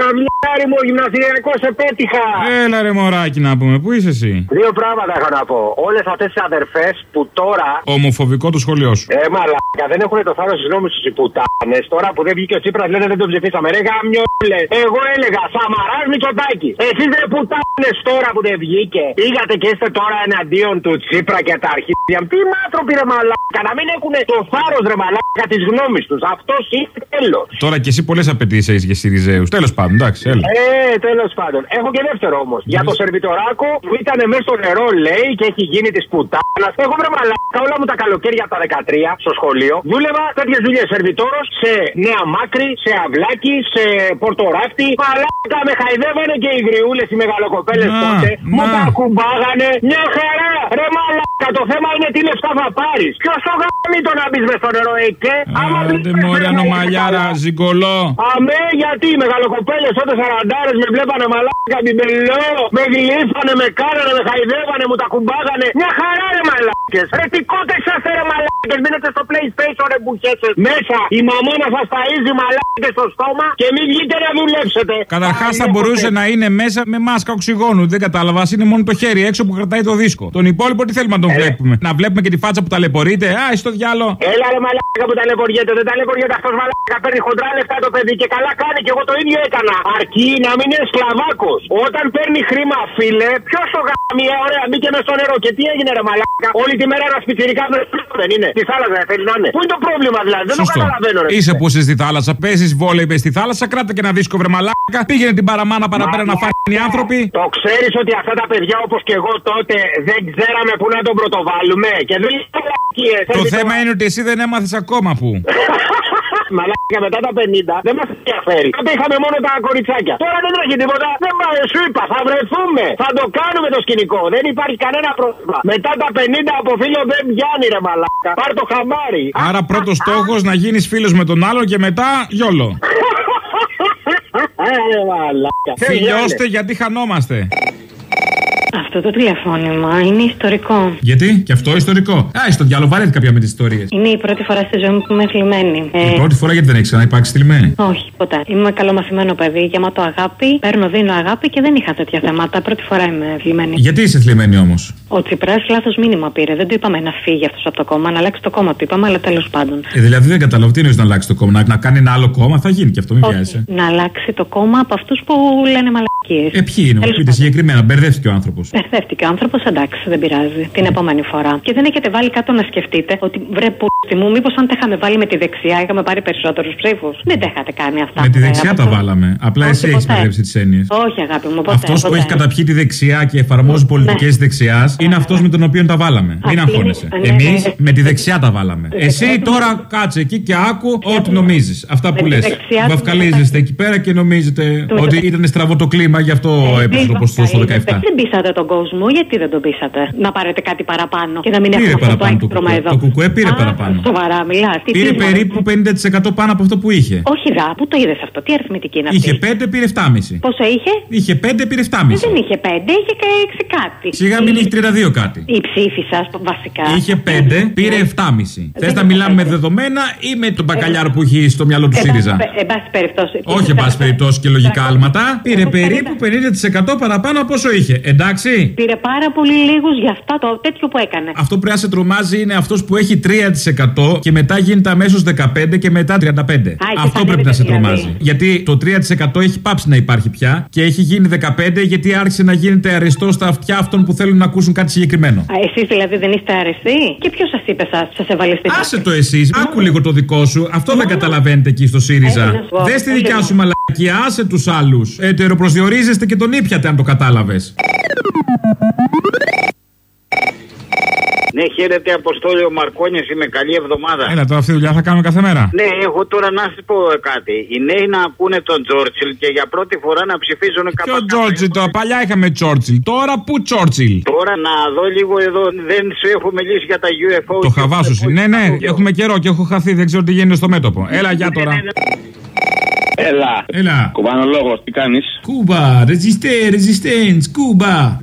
Καμιάρι μου, γυμναστηριακός σε πέτυχα. Έλα ρε μωράκι να πούμε, πού είσαι εσύ; Δύο πράγματα έχω να πω. Όλες αυτές τις αδερφές που τώρα. Ομοφοβικό το σχολείο σου. Ε, μαλάκα, δεν έχουν το θάρρος της νόμης τους οι πουτάνες. Τώρα που δεν βγήκε ο Τσίπρας λένε δεν τον ψηφίσαμε. Ρε γαμιόλε. Εγώ έλεγα Σαμαράς Μητσοτάκη. Εσείς δεν πουτάνες τώρα που δεν βγήκε. Πήγατε και είστε τώρα εναντίον του Τσίπρα και τα αρχίδια. Τι άνθρωποι ρε μαλάκα. Να μην έχουν το θάρρος ρε μαλάκα της γνώμης τους. Αυτός είναι τέλος. Τώρα κι εσύ πολλές απαιτήσεις έχεις για Σιριζέους. Τέλος πάντων, εντάξει, έλα. Ε, τέλος πάντων. Έχω και δεύτερο όμως. Για το σερβιτοράκο που ήταν μέσα στο νερό, λέει, και έχει γίνει της πουτάνας. Έχω βρε μαλάκα όλα μου τα καλοκαίρια από τα 13 στο σχολείο. Δούλευα τέτοιες δουλειές σερβιτόρος σε Νέα Μάκρη, σε Αυλάκι, σε Πορτοράφτη. Μαλάκα με χαϊδεύανε και οι γριούλες, οι μεγαλοκοπέλες Να, τότε. Μου να. τα κουμπάγανε. Μια χαρά. Ρε μαλάκα, το θέμα είναι τι λεφτά θα πάρεις. Ποιος το γάμι το να μπεις μες στο νερό, ε, και. άμα Άντε μπεις μωρέ μέσα, ανομαλιάρα, καλά. ζυγκολό. Αμέ, γιατί οι μεγαλοκοπέλες τότε σαραντάρες με βλέπανε μαλάκα μπιμπελό, με γλύφανε, με κάνανε, με χαϊδεύανε, μου τα κουμπάγανε. Μια χαρά ρε μαλάκες. Ρε τι κότες είσαστε ρε μαλάκες. Μείνετε στο PlayStation ρε μπουχέσαι. Μέσα η μαμώνα σας ταΐζει μαλάκες στο στόμα και μην βγείτε να δουλέψετε. Καταρχάς θα Παλιέ μπορούσε ποτέ. να είναι μέσα με μάσκα οξυγόνου. Δεν κατάλαβα. Είναι μόνο το χέρι έξω που κρατάει το δίσκο. Τον υπόλοιπο τι θέλουμε να τον βλέπουμε. Να βλέπουμε και τη φάτσα που ταλαιπωρείται. Α, στο διάλο. Έλα ρε μαλάκα που ταλαιπωριέται, δεν ταλαιπωριέται αυτός μαλάκα. Παίρνει χοντρά λεφτά το παιδί και καλά κάνει και εγώ το ίδιο έκανα. Αρκεί να μην είναι σκλαβάκος. Όταν παίρνει χρήμα, φίλε, ποιος το γάμι, ε, ωραία, μπήκε με στο νερό. Και τι έγινε ρε μαλάκα. Όλη τη μέρα ένα σπιτσυρικά δεν είναι. Στη θάλασσα δεν θέλει να είναι. Πού είναι το πρόβλημα δηλαδή, δεν Σωστό. το καταλαβαίνω ρε. Είσαι που είσαι στη θάλασσα. Παίζεις βόλεϊ μες στη θάλασσα. Κράτα και ένα δίσκο βρε μαλάκα. Πήγαινε την παραμάνα παραπέρα να φάνε οι άνθρωποι. Το ξέρεις ότι αυτά τα παιδιά όπως και εγώ τότε δεν ξέραμε πού να τον πρωτοβάλουμε. Και δεν είναι μαλακίες. Το Έτσι, θέμα είναι ότι εσύ δεν έμαθες ακόμα που. Μαλάκα μετά τα 50 δεν μας ενδιαφέρει. Τότε είχαμε μόνο τα κοριτσάκια. Τώρα δεν τρέχει τίποτα. Δεν πάει, σου είπα, θα βρεθούμε. Θα το κάνουμε το σκηνικό. Δεν υπάρχει κανένα πρόβλημα. Μετά τα 50 από φίλο δεν πιάνει ρε μαλάκα. Πάρ το χαμάρι. Άρα πρώτος στόχος να γίνεις φίλος με τον άλλο και μετά γιόλο. Ρε μαλάκα. Φιλιώστε γιατί χανόμαστε. Αυτό το τηλεφώνημα είναι ιστορικό. Γιατί; Και αυτό ιστορικό. Α, στο διάλογο βαρέθηκα κάποια με τις ιστορίες. Είναι η πρώτη φορά στη ζωή μου που είμαι θλιμμένη. Ε, Η πρώτη φορά γιατί δεν έχει ξαναυπάρξει θλιμμένη; όχι, ποτέ. Είμαι καλομαθημένο παιδί, γεμάτο αγάπη. Παίρνω, δίνω αγάπη και δεν είχα τέτοια θέματα. Πρώτη φορά είμαι θλιμμένη. Γιατί είσαι θλιμμένη όμως; Ο Τσιπράς λάθος μήνυμα πήρε. Δεν του είπαμε να φύγει αυτός από το κόμμα, να αλλάξει το κόμμα του είπαμε, αλλά τέλος πάντων. Ε, δηλαδή δεν καταλαβαίνω τι είναι να αλλάξει το κόμμα; Να, να κάνει ένα άλλο κόμμα θα γίνει και αυτό, μην Όχι, βιάζεσαι. να αλλάξει το κόμμα από αυτούς που λένε μαλακίες. Ε, ποιοι είναι, μου πείτε συγκεκριμένα, μπερδεύτηκε ο άνθρωπος. Μπερδεύτηκε ο άνθρωπος, εντάξει, δεν πειράζει. Την επόμενη φορά. Και δεν έχετε βάλει κάτω να σκεφτείτε ότι βρε πούστη μου, μήπως αν τα είχαμε βάλει με τη δεξιά είχαμε πάρει περισσότερους ψήφους; Δεν τα είχατε κάνει αυτά. Με τη ποτέ. δεξιά Από τα αυτό- βάλαμε. Απλά Όχι, εσύ έχεις ποτέ. μπερδέψει τις έννοιες. Όχι, αγάπη μου, ποτέ. Αυτός που ποτέ. έχει καταπιεί τη δεξιά και εφαρμόζει πολιτικές Ναι. δεξιάς είναι αυτός με τον οποίο τα βάλαμε. Μην Αυτή αγχώνεσαι. είναι- ναι, Εμείς ναι. με τη δεξιά τα βάλαμε. Εσύ τώρα κάτσε εκεί και άκου ό,τι νομίζεις. Αυτά Με που τη λες. δεξιά του Βαφκαλίζεστε εκεί πέρα και νομίζετε Του ότι μετα- ήταν στραβό το κλίμα, γι' αυτό Ε, έπεσε το μη ποσοστό στο βαφκαλίζετε. 17. Δεν πείσατε τον κόσμο, γιατί δεν τον πείσατε; Να πάρετε κάτι παραπάνω και να μην Πήρε έχουμε αυτό το παραπάνω το έκτρωμα κουκουέ. εδώ. Το κουκουέ πήρε Α, παραπάνω. Σοβαρά, μιλάς. Τι Πήρε πήρε, περίπου 50% πάνω από αυτό που είχε. Όχι, δα, πού το είδες αυτό, τι αριθμητική είναι αυτή; Είχε 5, πήρε 7,5. Πόσο είχε; Είχε 5, πήρε 7,5. Δεν είχε πέντε, είχε και έξι κάτι. Σιγά μην είχε 32 κάτι. Η ψήφη σα, βασικά. Είχε 5, πήρε 7,5. Θε Δεν να είχε μιλάμε με πέντε. δεδομένα ή με τον μπακαλιάρο που έχει στο μυαλό του Εν ΣΥΡΙΖΑ; πάση- Εν πάση περιπτώσει. Όχι, εν πάση περιπτώσει και λογικά άλματα. Πήρε Εγώ περίπου 50% παραπάνω από όσο είχε. Εντάξει. Πήρε πάρα πολύ λίγους για αυτά το τέτοιο που έκανε. Αυτό που πρέπει να σε τρομάζει είναι αυτός που έχει 3% και μετά γίνεται αμέσως 15 και μετά 35. Αυτό θα πρέπει να σε ανέβηκε τρομάζει. δηλαδή. Γιατί το 3% έχει πάψει να υπάρχει πια και έχει γίνει 15 γιατί άρχισε να γίνεται αριστό στα αυτιά αυτών που θέλουν να ακούσουν κάτι συγκεκριμένο. Εσείς δηλαδή δεν είστε αρεστοί; Και ποιος σας είπε σας, σας έβαλε στην Άσε το εσύ, άκου λίγο το δικό σου. Αυτό δεν καταλαβαίνετε εκεί στο Ε, ΣΥΡΙΖΑ. να σου πω, Δες τη ε, δικιά λοιπόν. σου μαλακία, άσε τους άλλους. Ετεροπροσδιορίζεστε και τον ήπιατε αν το κατάλαβες. Ναι, χαίρετε Αποστόλιο Μαρκόνια, είμαι καλή εβδομάδα. Έλα τώρα αυτή τη δουλειά θα κάνουμε κάθε μέρα. Ναι, έχω τώρα να σας πω κάτι. Οι νέοι να ακούνε τον Τζόρτσιλ και για πρώτη φορά να ψηφίζουν Ποιο κάπου. Τζόρτσιλ τώρα, παλιά είχαμε Τσόρτσιλ. Τώρα πού Τσόρτσιλ. Τώρα να δω λίγο εδώ, δεν σου έχω μιλήσει για τα UFO. Το χαβά σου. Ναι, ναι, έχουμε καιρό και έχω χαθεί, δεν ξέρω τι γίνεται στο μέτωπο. Έλα, για τώρα. Έλα. Έλα. Κουβανολόγο, τι κάνεις; Κούμπα, ρεζιστέ, resistance, Κούμπα.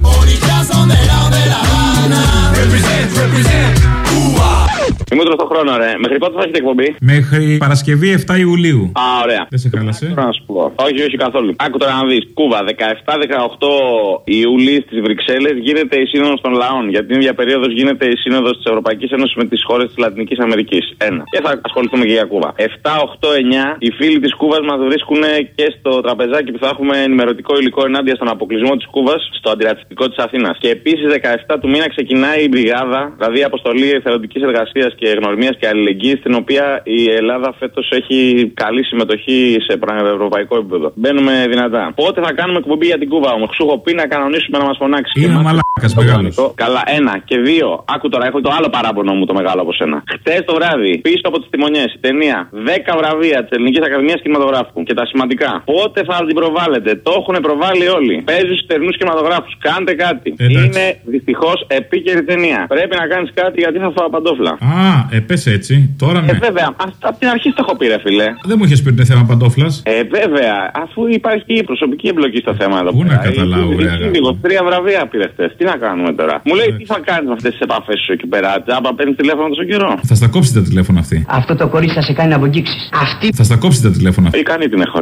Δημήτρο στο χρόνο, ρε. Μέχρι πότε θα έχετε εκπομπή; Μέχρι Παρασκευή 7 Ιουλίου. Α, ωραία. Δεν σε χάλασε. Τώρα να σου πω. Όχι, όχι καθόλου. Άκου τώρα να δεις. Κούβα, 17-18 Ιούλη στις Βρυξέλλες γίνεται η Σύνοδος των Λαών. Για την ίδια περίοδος γίνεται η Σύνοδος της Ευρωπαϊκής Ένωσης με τις χώρες της Λατινικής Αμερικής. Ένα. Και θα ασχοληθούμε και για Κούβα. 7, 8, 9 οι φίλοι της Κούβας μας βρίσκουν και στο τραπεζάκι που θα έχουμε ενημερωτικό υλικό ενάντια στον αποκλεισμό της Κούβας στο αντιρατσιστικό της Αθήνας. Και επίσης 17 του μήνα ξεκινάει η Μπριγάδα, δηλαδή η αποστολή εθελοντικής εργασίας και γνωριμίας και αλληλεγγύης, στην οποία η Ελλάδα φέτος έχει καλή συμμετοχή σε ευρωπαϊκό επίπεδο. Μπαίνουμε δυνατά. Πότε θα κάνουμε εκπομπή για την Κούβα όμως; Σου έχω πει να κανονίσουμε να μας φωνάξει. Είναι Και μαλάκας το μεγάλος. κανονικό. Καλά, ένα. Και δύο. Άκου τώρα, έχω το άλλο παράπονο μου το μεγάλο από σένα. Χτε το βράδυ, πίσω από τις τιμονιές, η ταινία 10 βραβεία της Ελληνικής Ακαδημίας Κινηματογράφου. Και τα σημαντικά. Πότε θα την προβάλλετε; Το έχουν προβάλει όλοι. Παίζουν στους τερνούς κινηματογράφους. Κάντε κάτι. Εντάξει. Είναι δυστυχώς επίκαιρη ταινία. Πρέπει να κάνεις κάτι γιατί θα φάω παντόφλα. Α, ε, πες έτσι. Τώρα Ε, ναι. βέβαια, από την αρχή το έχω πει, ρε φιλέ. Δεν μου είχες πει ότι είναι θέμα παντόφλας. Ε, βέβαια, αφού υπάρχει προσωπική εμπλοκή στο θέμα εδώ Πού να πέρα. καταλάβω, Ε, ρε, ε, αγάπη. λίγο, Τρία βραβεία πήρες χτες. Τι να κάνουμε τώρα; Μου λέει τι θα κάνεις με αυτές τις επαφές σου εκεί πέρα. Τζάμπα παίρνεις τηλέφωνο τόσο καιρό; Θα στα κόψεις τα τηλέφωνα αυτή. Αυτό το κορίτσι θα σε κάνει να αγγίξεις. Αυτή Θα στα κόψεις τα τηλέφωνα αυτή. Ικανή την έχω.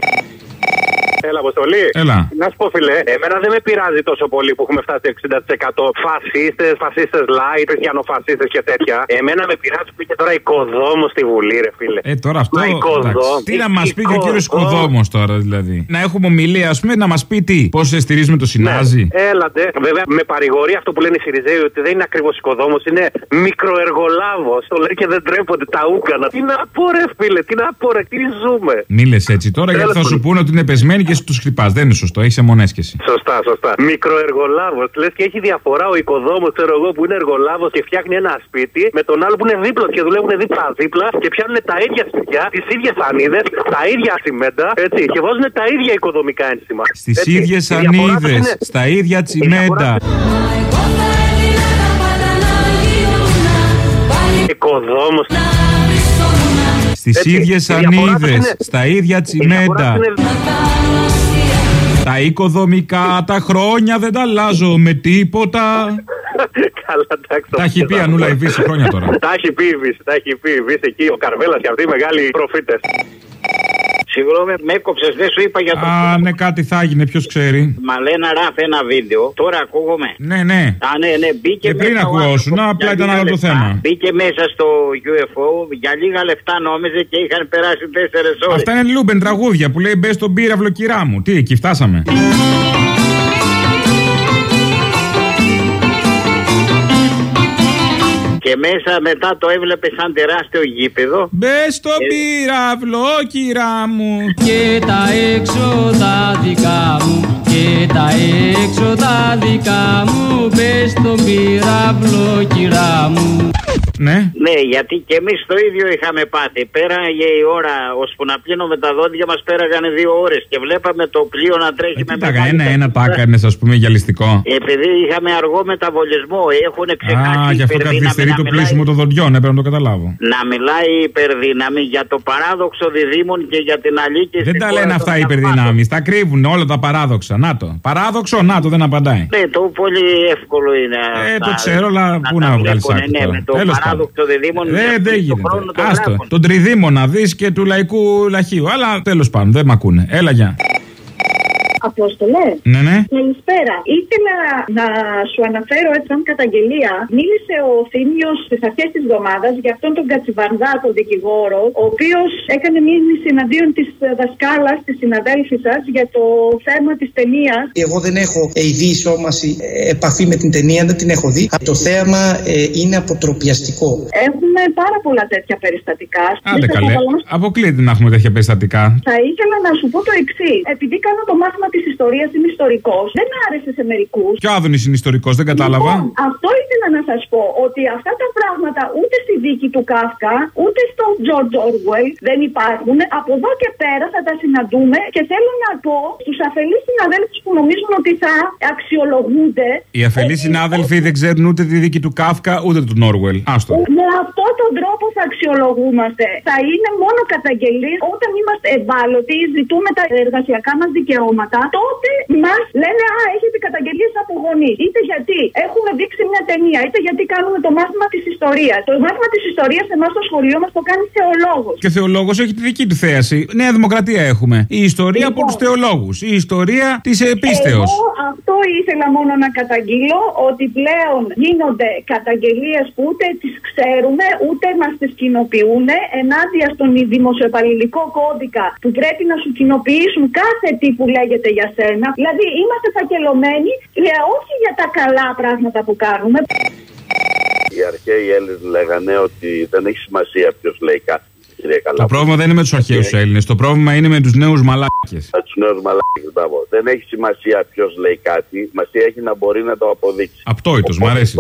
Έλα, Αποστολή. Έλα. Να σου πω, φιλέ, εμένα δεν με πειράζει τόσο πολύ που έχουμε φτάσει 60% φασίστες, φασίστες light, χριστιανοφασίστες και τέτοια. Εμένα με πειράζει που είχε τώρα οικοδόμο στη Βουλή, ρε φίλε. Ε, τώρα αυτό. Μα οικοδόμο. εντάξει. Τι να μας πει και ο κύριος Οικοδόμο. Οικοδόμο τώρα, δηλαδή. Να έχουμε ομιλία, ας πούμε, να μας πει τι. Πώς στηρίζουμε το Συνάζι. Ναι. Έλατε. Βέβαια, με παρηγορεί αυτό που λένε οι Σιριζέοι ότι δεν είναι ακριβώς οικοδόμο, είναι μικροεργολάβος. Το λέει και δεν τρέπονται τα ούκανα. Τι να πω, ρε φίλε, τι να πω, ρε, τι ζούμε. Μη λες έτσι τώρα, γιατί θα Τέλος σου πάντων. πούνε ότι είναι πεσμένοι και τους χτυπάς. Δεν είναι σωστό, έχεις αιμονέ κι εσύ. Σωστά, σωστά. Μικροεργολάβος. Λες και έχει διαφορά ο οικοδόμος, ξέρω εγώ, που είναι εργολάβος και φτιάχνει ένα σπίτι με τον άλλο που είναι δίπλα του και δουλεύουν δίπλα-δίπλα και πιάνουν τα ίδια σπίτια, τις ίδιες ανίδες, τα ίδια τσιμέντα, έτσι, και βάζουν τα ίδια οικοδομικά ένσημα. Στις Έτσι. ίδιες Η διαφορά τους ανίδες, είναι- στα ίδια τσιμέντα. Οικοδόμος. Στις Έτσι, ίδιες η διαφορά τους ανίδες, είναι- στα ίδια τσιμέντα. Τα οικοδομικά τα χρόνια δεν τα αλλάζω με τίποτα. Καλά, εντάξει. Τα έχει πει η Ανούλα η Βύση χρόνια τώρα. Τα έχει πει η Βύση, τα έχει πει η Βύση εκεί, ο Καρβέλας και αυτοί οι μεγάλοι προφήτες. Συγγνώμη, με έκοψες, δεν σου είπα για το. Α, ναι, κάτι θα έγινε, ποιος ξέρει. Μαλένα ράφ ένα βίντεο. Τώρα ακούγομαι. Ναι, ναι. Α, ναι, ναι, μπήκε Και πριν μέσα ο ακουγόσουν, άνθρωπος απλά για ήταν λίγα άλλο το λεπτά. θέμα. Μπήκε μέσα στο UFO, για λίγα λεφτά νόμιζε και είχαν περάσει τέσσερι ώρες. Αυτά είναι Λούμπεν τραγούδια που λέει μπες στον πύραυλο κυρά μου. Τι, εκεί φτάσαμε. Και μέσα μετά το έβλεπε σαν τεράστιο γήπεδο. Μπες στον πύραυλο, κυρά μου. και τα έξοδα δικά μου και τα έξοδα δικά μου μπες στον πυράβλο κυρά μου Ναι. Ναι, γιατί και εμείς το ίδιο είχαμε πάθει. Πέραγε η ώρα, ώσπου να πλύνουμε τα δόντια μας, πέραγανε δύο ώρες και βλέπαμε το πλοίο να τρέχει Ε, με τι τα μεγάλη ένα, ένα τα ταχύτητα. έκανε, ας πούμε, γυαλιστικό. Επειδή είχαμε αργό μεταβολισμό, έχουν ξεχάσει Α, γι' αυτό υπερδύναμη καθυστερεί να το μιλάει- πλήσιμο των δοντιών, έπρεπε να το καταλάβω. Να μιλάει η υπερδύναμη για το παράδοξο διδήμων και για την αλήκη Δεν στην τα χώρα λένε των αυτά οι θαυμάτων. υπερδυνάμει. Τα κρύβουν όλα τα παράδοξα. Να το. Παράδοξο, να το, δεν απαντάει. Ναι, το πολύ εύκολο είναι. Ε, αυτά. το ξέρω, αλλά πού να τα βγάλει βλέπουνε, άκρη Ναι, τώρα. με το Τέλος πάντων. παράδοξο διδήμων. Δεν, για δεν το γίνεται. χρόνο το Άστο. γράφουν. Τον τριδήμο να δεις και του λαϊκού λαχείου. Αλλά τέλος πάντων, δεν μ' ακούνε. Έλα, γεια. Απόστολε. Ναι, ναι. Καλησπέρα. Ήθελα να σου αναφέρω έτσι σαν καταγγελία. Μίλησε ο Θήμιος στις αρχές της εβδομάδας για αυτόν τον Κατσιβαρδά, τον δικηγόρο, ο οποίος έκανε μήνυση εναντίον της δασκάλας, της συναδέλφης σας, για το θέμα της ταινίας. Εγώ δεν έχω ειδή σώμαση ε, επαφή με την ταινία, δεν την έχω δει. Το θέαμα ε, είναι αποτροπιαστικό. Έχουμε πάρα πολλά τέτοια περιστατικά. Άντε Δεν θα καλέ. καταλάβω. Αποκλείεται να έχουμε τέτοια περιστατικά. Θα ήθελα να σου πω το εξής. Επειδή κάνω το μάθημα της ιστορίας, είμαι ιστορικός, δεν άρεσε σε μερικούς. Και ο Άδωνης είναι ιστορικός, δεν κατάλαβα. Λοιπόν, αυτό ήθελα να σας πω ότι αυτά τα πράγματα ούτε στη δίκη του Κάφκα, ούτε στο George Orwell δεν υπάρχουν. Από εδώ και πέρα θα τα συναντούμε και θέλω να πω στους αφελείς συναδέλφους που νομίζουν ότι θα αξιολογούνται. Οι αφελείς ότι- συνάδελφοι δεν ξέρουν ούτε τη δίκη του Κάφκα ούτε του Νόρουελ. Άστο. Με αυτόν τον τρόπο θα αξιολογούμαστε. Θα είναι μόνο καταγγελίες όταν είμαστε ευάλωτοι, ζητούμε τα εργασιακά μας δικαιώματα. Τότε μας λένε Α, έχετε καταγγελίε από γονεί. Είτε γιατί έχουμε δείξει μια ταινία, είτε γιατί κάνουμε το μάθημα της ιστορίας. Το μάθημα της ιστορίας εμάς στο σχολείο μας το κάνει θεολόγος. Και ο θεολόγος έχει τη δική του θέαση. Νέα δημοκρατία έχουμε. Η ιστορία από Λοιπόν. τους θεολόγους. Η ιστορία της επίστεως. Εγώ αυτό ήθελα μόνο να καταγγείλω ότι πλέον γίνονται καταγγελίες που ούτε τις ξέρουμε ούτε μας τις κοινοποιούν ενάντια στον δημοσιοπαλληλικό κώδικα που πρέπει να σου κοινοποιήσουν κάθε τι που λέγεται για σένα. Δηλαδή είμαστε φακελωμένοι ε, όχι για τα καλά πράγματα που κάνουμε. Οι αρχαίοι Έλληνες λέγανε ότι δεν έχει σημασία ποιος λέει κάτι. Κύριε Καλά. Το πρόβλημα δεν είναι με τους αρχαίους Έλληνες. Το πρόβλημα είναι με τους νέους μαλάκες. Με τους νέους μαλάκες, μπράβο. Δεν έχει σημασία ποιος λέει κάτι. Σημασία έχει να μπορεί να το αποδείξει. Απτόητος, μ' αρέσεις.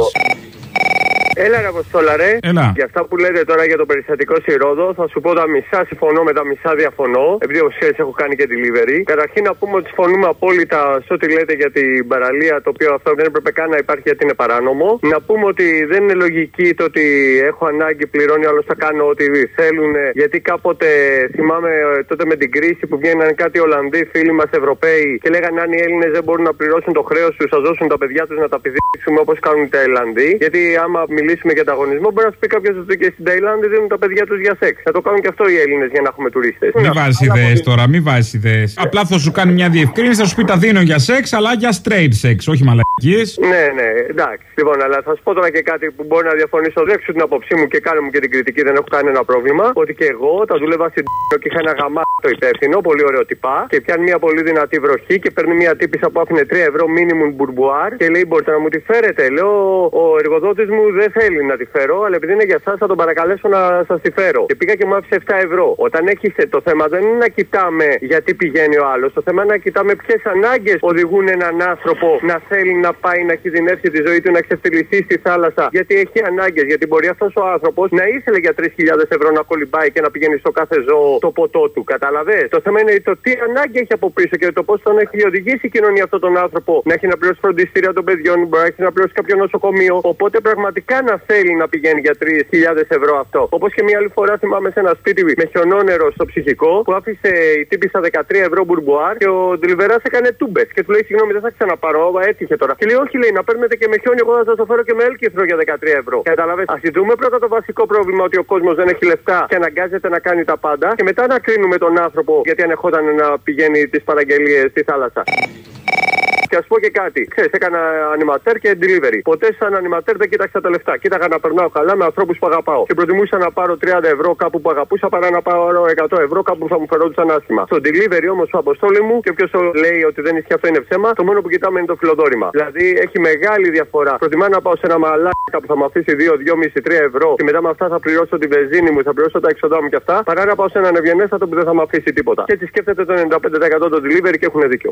Έλα, ρε Αποστόλα, ρε. Έλα. Για αυτά που λέτε τώρα για το περιστατικό στη Ρόδο, θα σου πω τα μισά συμφωνώ με τα μισά διαφωνώ. Επειδή όπω ξέρει, έχω κάνει και delivery. Καταρχήν να πούμε ότι συμφωνούμε απόλυτα σε ό,τι λέτε για την παραλία, το οποίο αυτό δεν έπρεπε καν να υπάρχει γιατί είναι παράνομο. Να πούμε ότι δεν είναι λογική το ότι έχω ανάγκη, πληρώνει άλλο θα κάνω ό,τι θέλουν. Γιατί κάποτε θυμάμαι ε, τότε με την κρίση που βγαίναν κάτι Ολλανδοί φίλοι μας Ευρωπαίοι και λέγανε αν οι Έλληνες δεν μπορούν να πληρώσουν το χρέος τους, θα δώσουν τα παιδιά τους να τα πηδήξουμε όπως κάνουν οι Ταϊλανδοί. Γιατί άμα μιλήσουμε για ανταγωνισμό, μπορεί να σου πει κάποιος ότι και στην Ταϊλάνδη δίνουν τα παιδιά τους για σεξ. Θα το κάνουν και αυτό οι Έλληνες για να έχουμε τουρίστες. Μην βάζεις ιδέες τώρα, μην βάζεις ιδέες. Απλά θα σου κάνει μια διευκρίνηση, θα σου πει τα δίνω για σεξ, αλλά για straight sex, όχι μαλακίες. Ναι, ναι, εντάξει. Λοιπόν, αλλά θα σου πω τώρα και κάτι που μπορεί να διαφωνήσω. Δέξω την άποψή μου και κάνω μου και την κριτική, δεν έχω κανένα πρόβλημα. Ότι και εγώ τα δούλευα στην και είχα ένα γαμάτο υπεύθυνο, πολύ ωραίο τυπά. Και πιάνει μια πολύ δυνατή βροχή και παίρνει μια τύπησα που άφηνε 3 ευρώ minimum μπουρμπουάρ και λέει: Μπορείτε να μου τη φέρετε; Λέω: Ο εργοδότης μου δεν θέλει να τη φέρω, αλλά επειδή είναι για εσάς θα τον παρακαλέσω να σας τη φέρω. Και πήγα και μου άφησε 7 ευρώ. Όταν έχει το θέμα δεν είναι να κοιτάμε γιατί πηγαίνει ο άλλος. Το θέμα είναι να κοιτάμε ποιες ανάγκες οδηγούν έναν άνθρωπο να θέλει να πάει να κινδυνεύσει τη ζωή του, να ξεφτυλιστεί στη θάλασσα. Γιατί έχει ανάγκες. Γιατί μπορεί αυτός ο άνθρωπος να ήθελε για 3.000 ευρώ να κολυμπάει και να πηγαίνει στο κάθε ζώο το ποτό του. Κατάλαβες; Το θέμα είναι το τι ανάγκη έχει από πίσω και το πώς τον έχει οδηγήσει η κοινωνία αυτόν τον άνθρωπο να έχει να πληρώσει φροντιστήρια των παιδιών, μπορεί να έχει να πληρώσει κάποιο νοσοκομείο. Οπότε πραγματικά να θέλει να πηγαίνει για 3.000 ευρώ αυτό. Όπως και μια άλλη φορά θυμάμαι σε ένα σπίτι με χιονόνερο στο ψυχικό που άφησε η τύπησα 13 ευρώ μπουρμπουάρ και ο Ντιλιβερά έκανε τούμπες. Και του λέει: Συγγνώμη, δεν θα ξαναπάρω, έτυχε τώρα. Και λέει: Όχι, λέει, να παίρνετε και με χιόνι, εγώ θα σας το φέρω και με έλκυθρο για 13 ευρώ. Καταλαβέ. Α δούμε πρώτα το βασικό πρόβλημα ότι ο κόσμος δεν έχει λεφτά και αναγκάζεται να κάνει τα πάντα και μετά να κρίνουμε τον άνθρωπο γιατί ανεχόταν να πηγαίνει τις παραγγελίες στη θάλασσα. Και ας πω και κάτι. Ξέρεις, έκανα ανηματέρ και delivery. Ποτέ σαν ανηματέρ δεν κοίταξα τα λεφτά. Κοίταγα να περνάω καλά με ανθρώπους που αγαπάω. Και προτιμούσα να πάρω 30 ευρώ κάπου που αγαπούσα παρά να πάρω 100 ευρώ κάπου που θα μου φερόντουσαν άσχημα. Στο delivery όμως ο αποστόλη μου και ποιος λέει ότι δεν ισχύει αυτό είναι ψέμα, το μόνο που κοιτάμε είναι το φιλοδόρημα. Δηλαδή έχει μεγάλη διαφορά. Προτιμά να πάω σε ένα μαλάκα που θα μου αφήσει 2, 2,5, 3 ευρώ και μετά με αυτά θα πληρώσω τη βενζίνη μου, θα πληρώσω τα έξοδά μου και αυτά, παρά να πάω σε έναν ευγενέστατο που δεν θα μου αφήσει τίποτα. Και έτσι σκέφτεται το 95% το delivery και έχουν δίκιο.